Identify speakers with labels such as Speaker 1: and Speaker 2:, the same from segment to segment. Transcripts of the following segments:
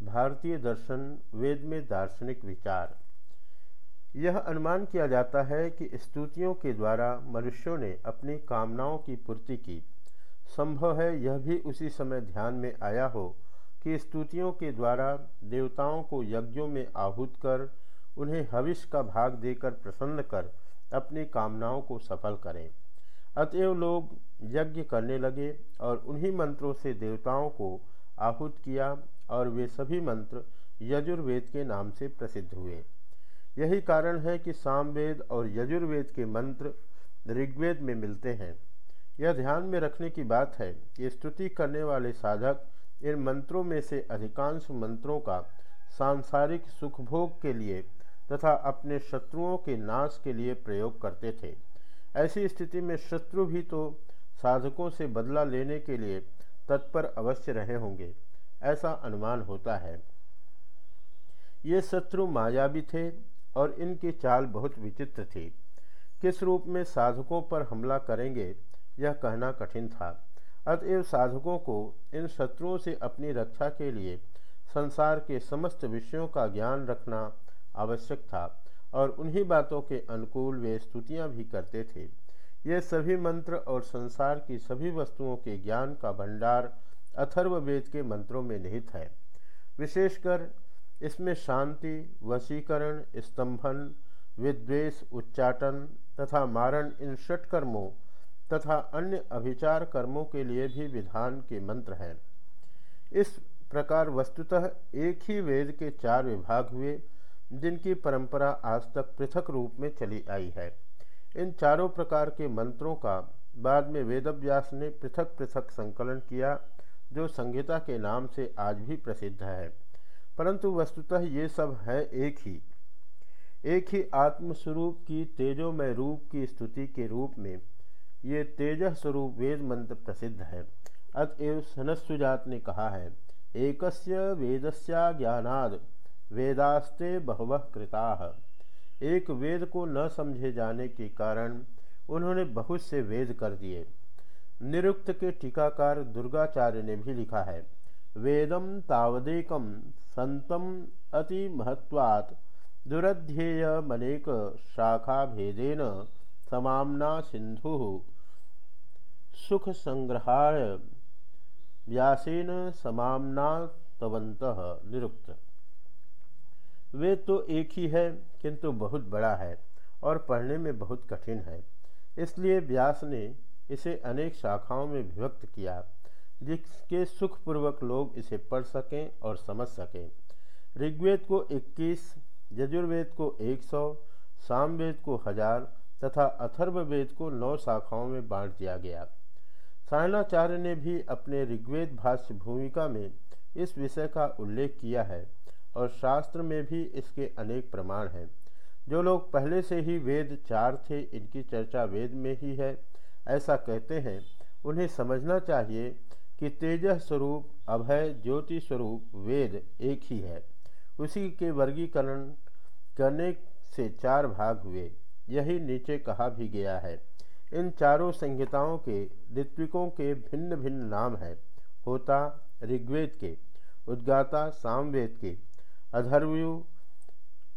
Speaker 1: भारतीय दर्शन वेद में दार्शनिक विचार। यह अनुमान किया जाता है कि स्तुतियों के द्वारा मनुष्यों ने अपनी कामनाओं की पूर्ति की। संभव है यह भी उसी समय ध्यान में आया हो कि स्तुतियों के द्वारा देवताओं को यज्ञों में आहूत कर, उन्हें हविष का भाग देकर प्रसन्न कर अपनी कामनाओं को सफल करें। अतएव लोग यज्ञ करने लगे और उन्हीं मंत्रों से देवताओं को आहूत किया और वे सभी मंत्र यजुर्वेद के नाम से प्रसिद्ध हुए। यही कारण है कि सामवेद और यजुर्वेद के मंत्र ऋग्वेद में मिलते हैं। यह ध्यान में रखने की बात है कि स्तुति करने वाले साधक इन मंत्रों में से अधिकांश मंत्रों का सांसारिक सुखभोग के लिए तथा अपने शत्रुओं के नाश के लिए प्रयोग करते थे। ऐसी स्थिति में शत्रु भी तो साधकों से बदला लेने के लिए तत्पर अवश्य रहे होंगे। ऐसा अनुमान होता है। ये शत्रु मायावी थे और इनकी चाल बहुत विचित्र थी। किस रूप में साधकों पर हमला करेंगे, यह कहना कठिन था। अतएव साधकों को इन शत्रुओं से अपनी रक्षा के लिए संसार के समस्त विषयों का ज्ञान रखना आवश्यक था और उन्हीं बातों के अनुकूल वे स्तुतियाँ भी करते थे। ये सभी मंत्र और संसार की सभी वस्तुओं के ज्ञान का भंडार अथर्ववेद के मंत्रों में निहित है। विशेषकर इसमें शांति, वशीकरण, स्तंभन, विद्वेष, उच्चाटन तथा मारण इन षट कर्मों तथा अन्य अभिचार कर्मों के लिए भी विधान के मंत्र हैं। इस प्रकार वस्तुतः एक ही वेद के चार विभाग हुए, जिनकी परंपरा आज तक पृथक रूप में चली आई है। इन चारों प्रकार के मंत्रों का बाद में वेदव्यास ने पृथक पृथक संकलन किया जो संहिता के नाम से आज भी प्रसिद्ध है। परंतु वस्तुतः ये सब है एक ही। एक ही आत्मस्वरूप की तेजोमय रूप की स्तुति के रूप में ये तेज स्वरूप वेद मंत्र प्रसिद्ध है। अतएव सनस्सुजात ने कहा है, एकस्य वेदस्या ज्ञानाद वेदास्ते बहुव कृता। एक वेद को न समझे जाने के कारण उन्होंने बहुत से वेद कर दिए। निरुक्त के टीकाकार दुर्गाचार्य ने भी लिखा है वेदम तावदेकम संतम अति महत्वात् दुरध्येय मनेक शाखा भेदेन समामना सिंधु सुख संग्रहाय व्यासेन समामना तवंत निरुक्त। वे तो एक ही है, किंतु बहुत बड़ा है और पढ़ने में बहुत कठिन है। इसलिए व्यास ने इसे अनेक शाखाओं में विभक्त किया जिसके सुखपूर्वक लोग इसे पढ़ सकें और समझ सकें। ऋग्वेद को 21, यजुर्वेद को 100, सामवेद को हज़ार तथा अथर्ववेद को नौ शाखाओं में बांट दिया गया। सायणाचार्य ने भी अपने ऋग्वेद भाष्य भूमिका में इस विषय का उल्लेख किया है और शास्त्र में भी इसके अनेक प्रमाण हैं। जो लोग पहले से ही वेद चार थे इनकी चर्चा वेद में ही है। ऐसा कहते हैं। उन्हें समझना चाहिए कि तेज स्वरूप, अभय ज्योति स्वरूप, वेद एक ही है। उसी के वर्गीकरण करने से चार भाग हुए। यही नीचे कहा भी गया है। इन चारों संहिताओं के, ऋत्विकों के भिन्न भिन्न नाम हैं। होता, ऋग्वेद के। उद्गाता, सामवेद के। अधर्वयु,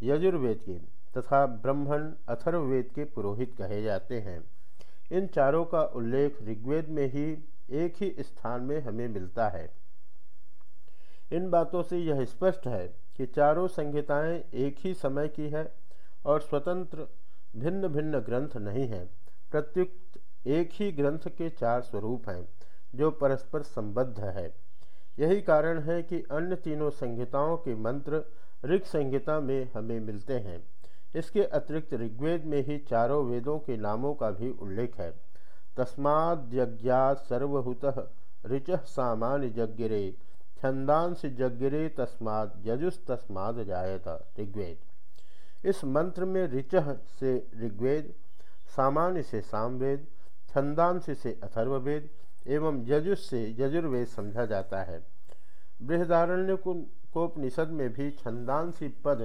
Speaker 1: यजुर्वेद के। तथा ब्रह्मण, अथर्ववेद के पुरोहित कहे जाते हैं। इन चारों का उल्लेख ऋग्वेद में ही एक ही स्थान में हमें मिलता है। इन बातों से यह स्पष्ट है कि चारों संहिताएँ एक ही समय की है और स्वतंत्र भिन्न भिन्न ग्रंथ नहीं हैं। प्रत्युक्त एक ही ग्रंथ के चार स्वरूप हैं, जो परस्पर संबद्ध है। यही कारण है कि अन्य तीनों संहिताओं के मंत्र ऋग संहिता में हमें मिलते हैं। इसके अतिरिक्त ऋग्वेद में ही चारों वेदों के नामों का भी उल्लेख है। तस्माद्यज्ञा सर्वहुत, ऋच सामान्य जग्गिरे छंदांश जग्गिरे तस्माद यजुस्तस्माद जायत, ऋग्वेद। इस मंत्र में ऋच से ऋग्वेद, सामान्य से सामवेद छंदांश से अथर्ववेद एवं यजुष से यजुर्वेद समझा जाता है। बृहदारण्य कोपनिषद में भी छंदांशी पद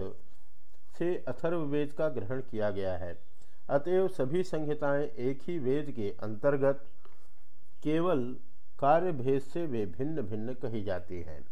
Speaker 1: से अथर्ववेद का ग्रहण किया गया है। अतएव सभी संहिताएँ एक ही वेद के अंतर्गत केवल कार्य भेद से वे भिन्न भिन्न कही जाती हैं।